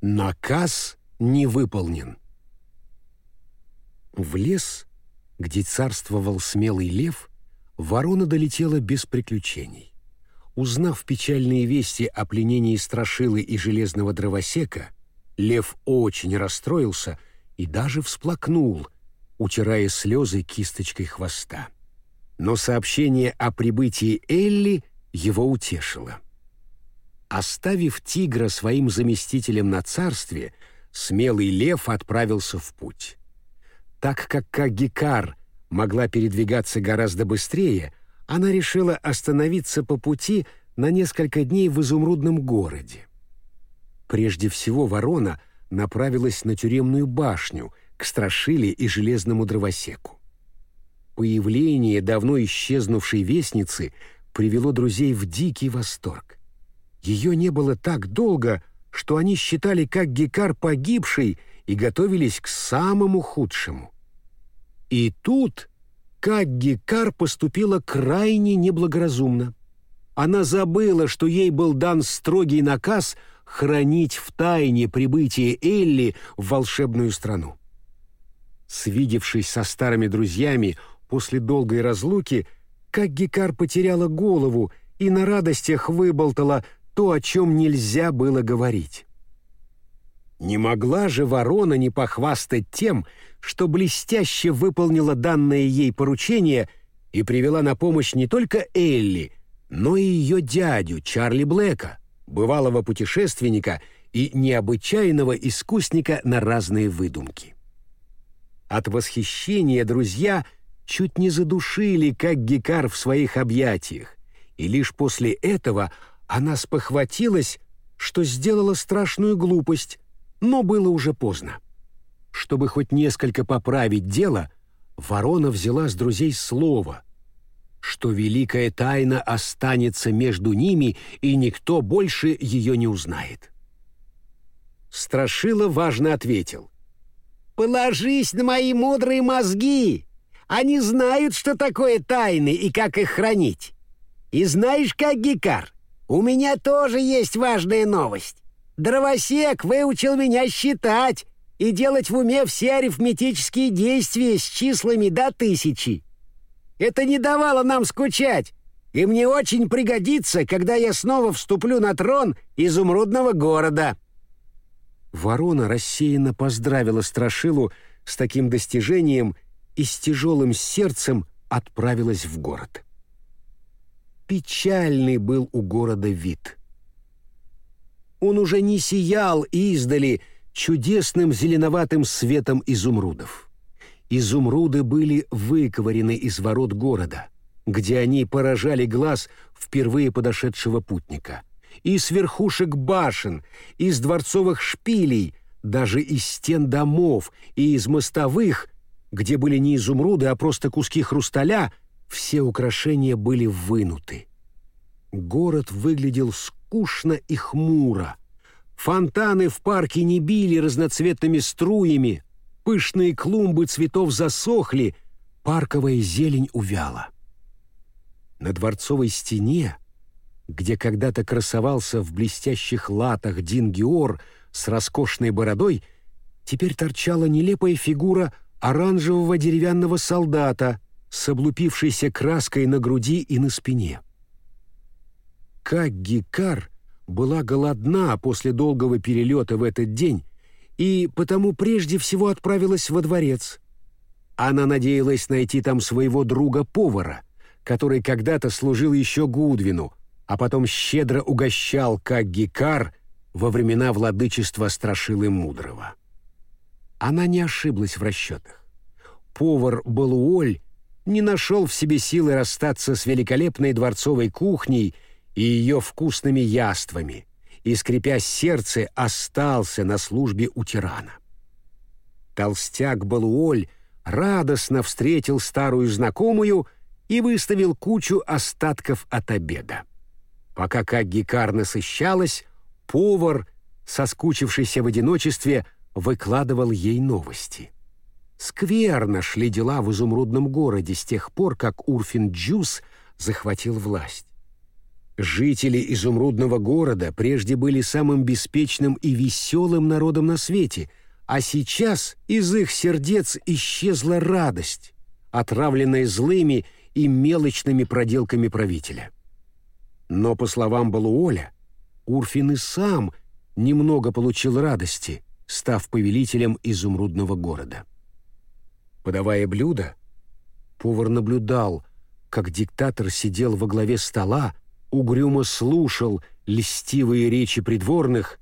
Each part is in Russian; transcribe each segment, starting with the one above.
Наказ не выполнен. В лес, где царствовал смелый лев, ворона долетела без приключений. Узнав печальные вести о пленении Страшилы и Железного Дровосека, лев очень расстроился и даже всплакнул, утирая слезы кисточкой хвоста. Но сообщение о прибытии Элли его утешило. Оставив тигра своим заместителем на царстве, смелый лев отправился в путь. Так как Кагикар могла передвигаться гораздо быстрее, она решила остановиться по пути на несколько дней в изумрудном городе. Прежде всего ворона направилась на тюремную башню, к Страшиле и Железному Дровосеку. Появление давно исчезнувшей вестницы привело друзей в дикий восторг. Ее не было так долго, что они считали как Гекар погибший и готовились к самому худшему. И тут как Гекар поступила крайне неблагоразумно. Она забыла, что ей был дан строгий наказ хранить в тайне прибытие Элли в волшебную страну. Свидевшись со старыми друзьями после долгой разлуки, как Гекар потеряла голову и на радостях выболтала то, о чем нельзя было говорить. Не могла же ворона не похвастать тем, что блестяще выполнила данное ей поручение и привела на помощь не только Элли, но и ее дядю Чарли Блэка, бывалого путешественника и необычайного искусника на разные выдумки. От восхищения друзья чуть не задушили, как Гекар в своих объятиях, и лишь после этого она спохватилась, что сделала страшную глупость, но было уже поздно. Чтобы хоть несколько поправить дело, ворона взяла с друзей слово, что великая тайна останется между ними, и никто больше ее не узнает. Страшила важно ответил. «Положись на мои мудрые мозги! Они знают, что такое тайны и как их хранить. И знаешь, как Гикар, у меня тоже есть важная новость. Дровосек выучил меня считать и делать в уме все арифметические действия с числами до тысячи. Это не давало нам скучать, и мне очень пригодится, когда я снова вступлю на трон изумрудного города». Ворона рассеянно поздравила Страшилу с таким достижением и с тяжелым сердцем отправилась в город печальный был у города вид. Он уже не сиял издали чудесным зеленоватым светом изумрудов. Изумруды были выковырены из ворот города, где они поражали глаз впервые подошедшего путника. И с верхушек башен, из дворцовых шпилей, даже из стен домов и из мостовых, где были не изумруды, а просто куски хрусталя — все украшения были вынуты. Город выглядел скучно и хмуро. Фонтаны в парке не били разноцветными струями, пышные клумбы цветов засохли, парковая зелень увяла. На дворцовой стене, где когда-то красовался в блестящих латах Дин Геор с роскошной бородой, теперь торчала нелепая фигура оранжевого деревянного солдата — с облупившейся краской на груди и на спине. Как Гикар была голодна после долгого перелета в этот день и потому прежде всего отправилась во дворец. Она надеялась найти там своего друга-повара, который когда-то служил еще Гудвину, а потом щедро угощал как Гикар во времена владычества Страшилы Мудрого. Она не ошиблась в расчетах. Повар Балуоль не нашел в себе силы расстаться с великолепной дворцовой кухней и ее вкусными яствами, и, скрипя сердце, остался на службе у тирана. Толстяк Балуоль радостно встретил старую знакомую и выставил кучу остатков от обеда. Пока как Гикар насыщалась, повар, соскучившийся в одиночестве, выкладывал ей новости — Скверно шли дела в изумрудном городе с тех пор, как Урфин Джус захватил власть. Жители изумрудного города прежде были самым беспечным и веселым народом на свете, а сейчас из их сердец исчезла радость, отравленная злыми и мелочными проделками правителя. Но, по словам Балуоля, Урфин и сам немного получил радости, став повелителем изумрудного города. Подавая блюдо, повар наблюдал, как диктатор сидел во главе стола, угрюмо слушал льстивые речи придворных,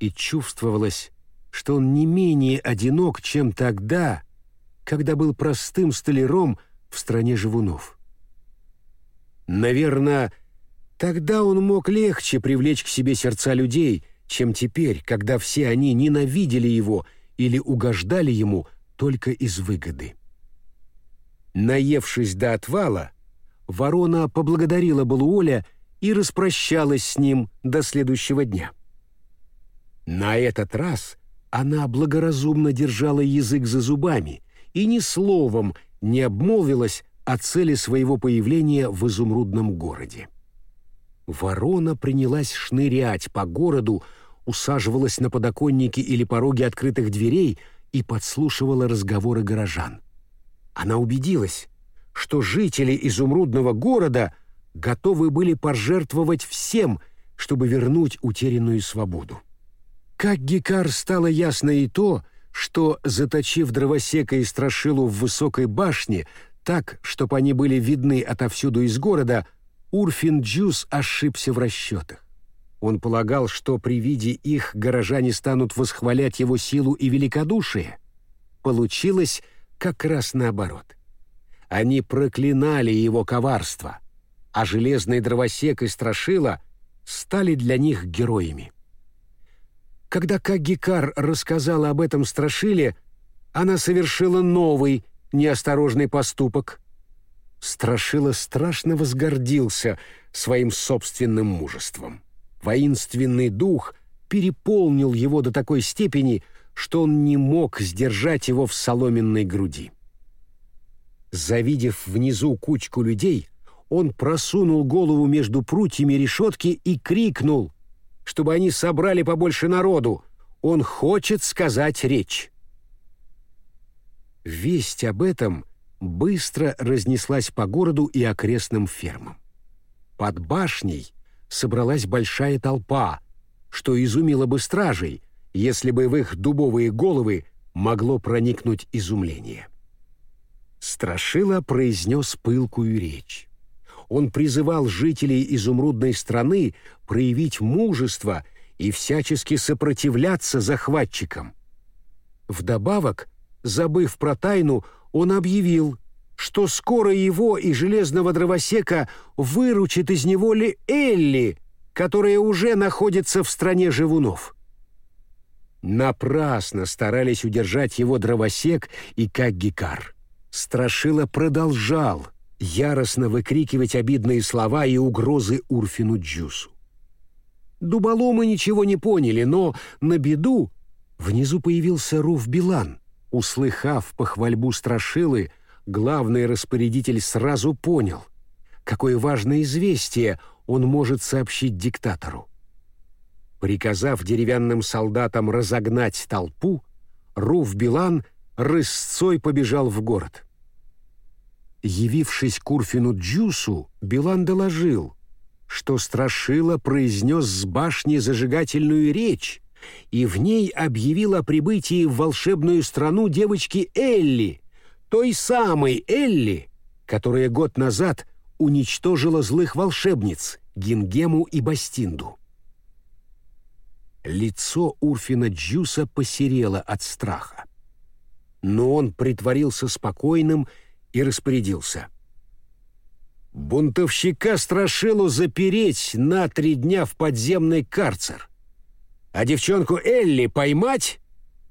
и чувствовалось, что он не менее одинок, чем тогда, когда был простым столяром в стране живунов. Наверное, тогда он мог легче привлечь к себе сердца людей, чем теперь, когда все они ненавидели его или угождали ему только из выгоды. Наевшись до отвала, ворона поблагодарила Балуоля и распрощалась с ним до следующего дня. На этот раз она благоразумно держала язык за зубами и ни словом не обмолвилась о цели своего появления в изумрудном городе. Ворона принялась шнырять по городу, усаживалась на подоконники или пороги открытых дверей и подслушивала разговоры горожан. Она убедилась, что жители изумрудного города — готовы были пожертвовать всем, чтобы вернуть утерянную свободу. Как Гекар стало ясно и то, что, заточив дровосека и страшилу в высокой башне, так, чтобы они были видны отовсюду из города, Урфин Джус ошибся в расчетах. Он полагал, что при виде их горожане станут восхвалять его силу и великодушие. Получилось как раз наоборот. Они проклинали его коварство — а железный дровосек и страшила стали для них героями. Когда Кагикар рассказала об этом страшиле, она совершила новый неосторожный поступок. Страшила страшно возгордился своим собственным мужеством. Воинственный дух переполнил его до такой степени, что он не мог сдержать его в соломенной груди. Завидев внизу кучку людей, он просунул голову между прутьями решетки и крикнул, чтобы они собрали побольше народу. Он хочет сказать речь. Весть об этом быстро разнеслась по городу и окрестным фермам. Под башней собралась большая толпа, что изумило бы стражей, если бы в их дубовые головы могло проникнуть изумление. Страшила произнес пылкую речь он призывал жителей изумрудной страны проявить мужество и всячески сопротивляться захватчикам. Вдобавок, забыв про тайну, он объявил, что скоро его и железного дровосека выручит из него ли Элли, которая уже находится в стране живунов. Напрасно старались удержать его дровосек и Каггикар. Страшила продолжал — яростно выкрикивать обидные слова и угрозы Урфину Джусу. Дуболомы ничего не поняли, но на беду внизу появился Руф Билан. Услыхав похвальбу Страшилы, главный распорядитель сразу понял, какое важное известие он может сообщить диктатору. Приказав деревянным солдатам разогнать толпу, Руф Билан рысцой побежал в город. Явившись к Урфину Джусу, Билан доложил, что Страшила произнес с башни зажигательную речь и в ней объявил о прибытии в волшебную страну девочки Элли, той самой Элли, которая год назад уничтожила злых волшебниц Гингему и Бастинду. Лицо Урфина Джуса посерело от страха. Но он притворился спокойным и распорядился. «Бунтовщика Страшилу запереть на три дня в подземный карцер, а девчонку Элли поймать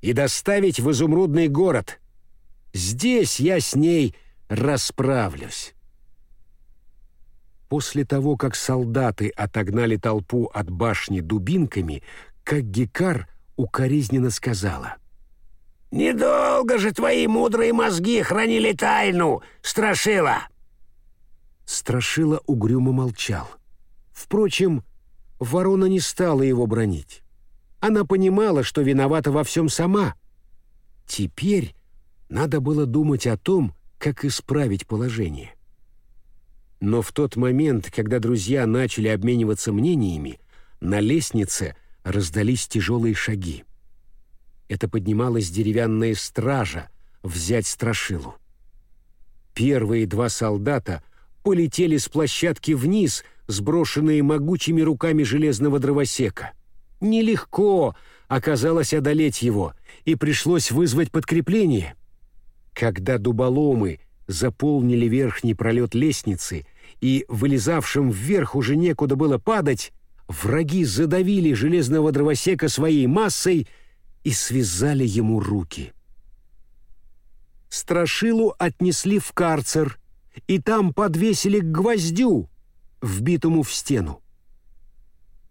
и доставить в изумрудный город. Здесь я с ней расправлюсь». После того, как солдаты отогнали толпу от башни дубинками, как Гекар укоризненно сказала — Недолго же твои мудрые мозги хранили тайну, Страшила!» Страшила угрюмо молчал. Впрочем, ворона не стала его бронить. Она понимала, что виновата во всем сама. Теперь надо было думать о том, как исправить положение. Но в тот момент, когда друзья начали обмениваться мнениями, на лестнице раздались тяжелые шаги. Это поднималась деревянная стража взять страшилу. Первые два солдата полетели с площадки вниз, сброшенные могучими руками железного дровосека. Нелегко оказалось одолеть его, и пришлось вызвать подкрепление. Когда дуболомы заполнили верхний пролет лестницы, и вылезавшим вверх уже некуда было падать, враги задавили железного дровосека своей массой и связали ему руки. Страшилу отнесли в карцер, и там подвесили к гвоздю, вбитому в стену.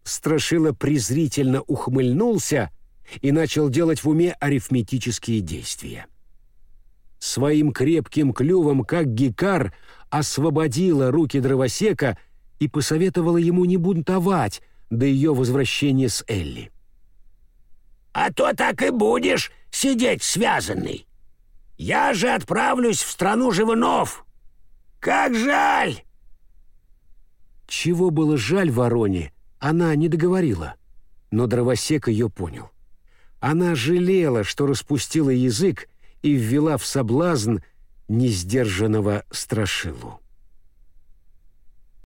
Страшила презрительно ухмыльнулся и начал делать в уме арифметические действия. Своим крепким клювом, как гикар, освободила руки дровосека и посоветовала ему не бунтовать до ее возвращения с Элли. «А то так и будешь сидеть связанный. Я же отправлюсь в страну живунов. Как жаль!» Чего было жаль вороне, она не договорила, но дровосек ее понял. Она жалела, что распустила язык и ввела в соблазн несдержанного страшилу.